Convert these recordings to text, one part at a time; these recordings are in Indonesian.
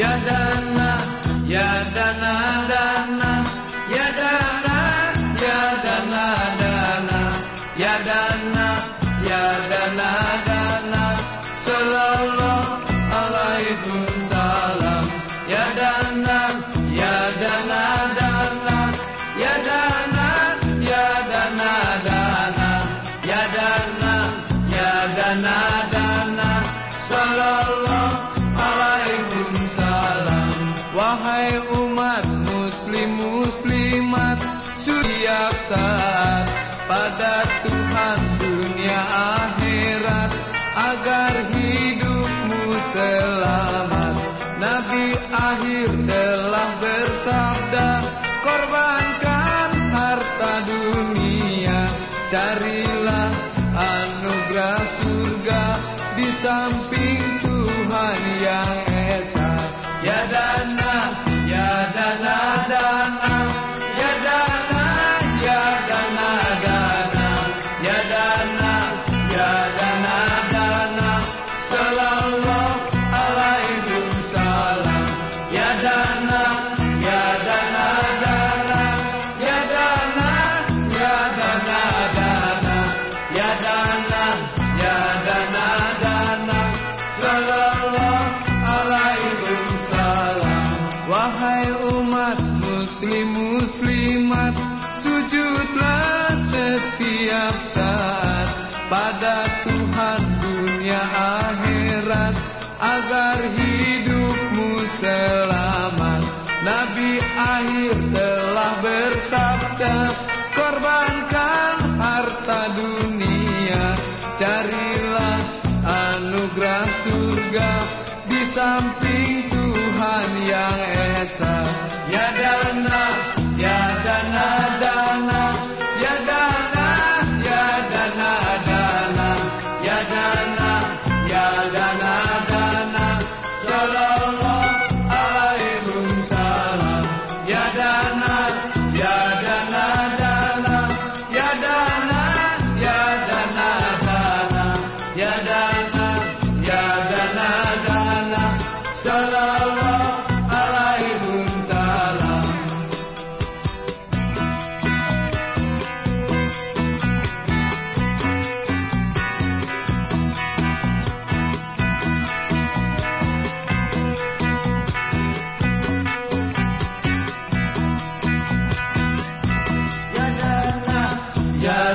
Ya dana, ya dana. Dana, ya dana, ya dana dana, ya dana, ya dana dana, sallallahu alaikum salam. Ya dana, ya dana. Dana, ya dana, ya dana dana, ya dana, ya dana pada Tuhan dunia akhirat agar hidupmu selamat. Nabi akhir telah bersabda korbankan harta dunia carilah anugerah surga di samping Tuhan yang muslimat, sujudlah setiap saat pada Tuhan dunia akhirat agar hidupmu selamat.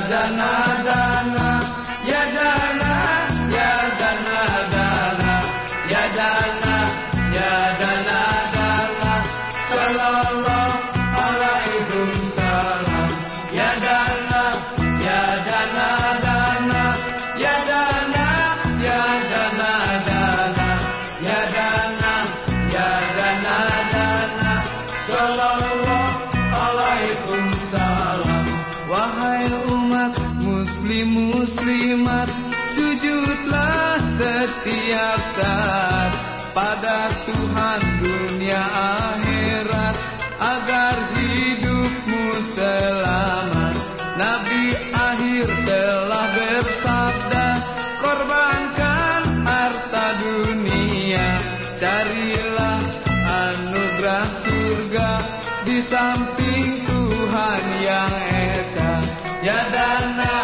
Ya muslimat Sujudlah setiap saat Pada Tuhan dunia akhirat Agar hidupmu selamat. Nabi akhir telah bersabda Korbankan harta dunia Carilah anugerah surga Di samping Tuhan yang esa. Ya dana,